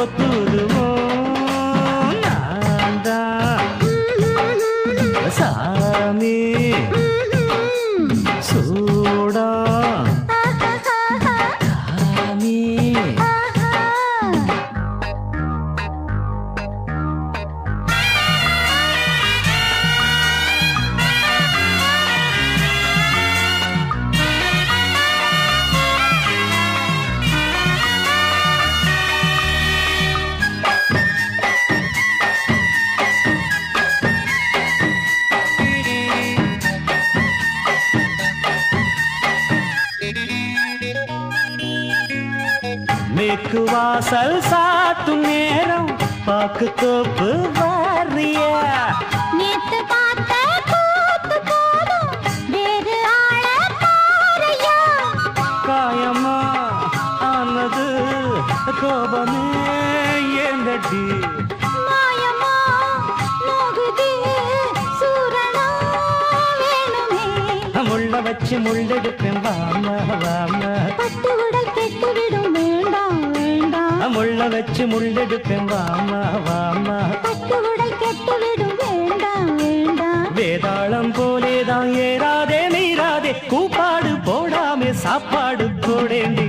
but the மேற்கு வாசல் சாத்தும் நேரம் பாக்கு தோப்பு வாரியா நேத்து பார்த்த கூத்து போதும் வேறு ஆள பாறையா? காயமா ஆனது கோபமே ஏந்தடி மாயமா நோகுது சூரணா வேணுமே. முள்ள வச்சு முள்ளெடுப்பேன் வாமா வாமா. பட்டு முள்ள வச்சு முள்ளெடுப்பேன். வாமா வாமா. பட்டு உடல் கெட்டுவிடும். வேண்டாம் வேண்டாம். வேதாளம் போலேதான் ஏறாதே மீறாதே. கூப்பாடு போடாமே சாப்பாடு போடேண்டி.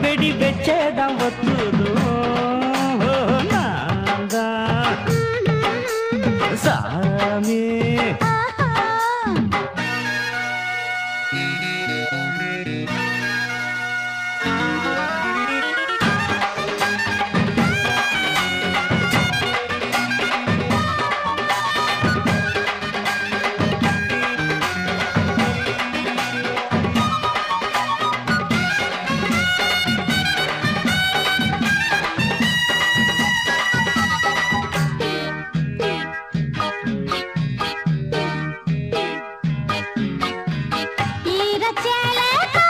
வெடி வெச்சேதான் சாமி. ஆஹா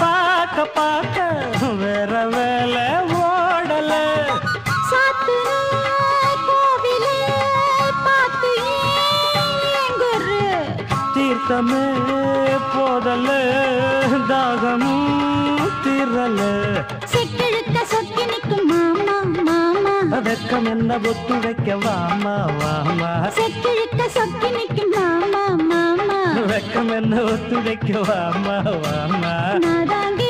பார்க்க பார்க்க வேற வேலை ஓடல. தீர்த்தமே போதல தாகமும் தீரல. வெக்கம் என்ன ஒத்து வைக்க வாமா வாமா செக்கிழுத்த சொக்கி நிற்கும் மாமா மாமா. வெக்கம் என்ன ஒத்து வைக்க வாமா வாமா நாதாங்கி